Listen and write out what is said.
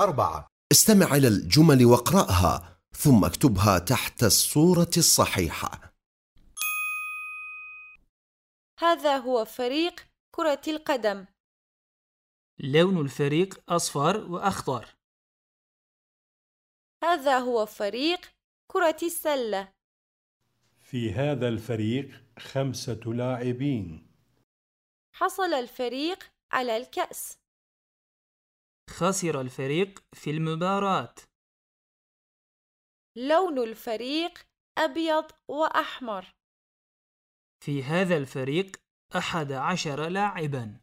أربعة. استمع إلى الجمل واقرأها ثم اكتبها تحت الصورة الصحيحة. هذا هو فريق كرة القدم. لون الفريق أصفر وأخضر. هذا هو فريق كرة السلة. في هذا الفريق خمسة لاعبين. حصل الفريق على الكأس. خسر الفريق في المباراة. لون الفريق أبيض وأحمر. في هذا الفريق أحد عشر لاعبا.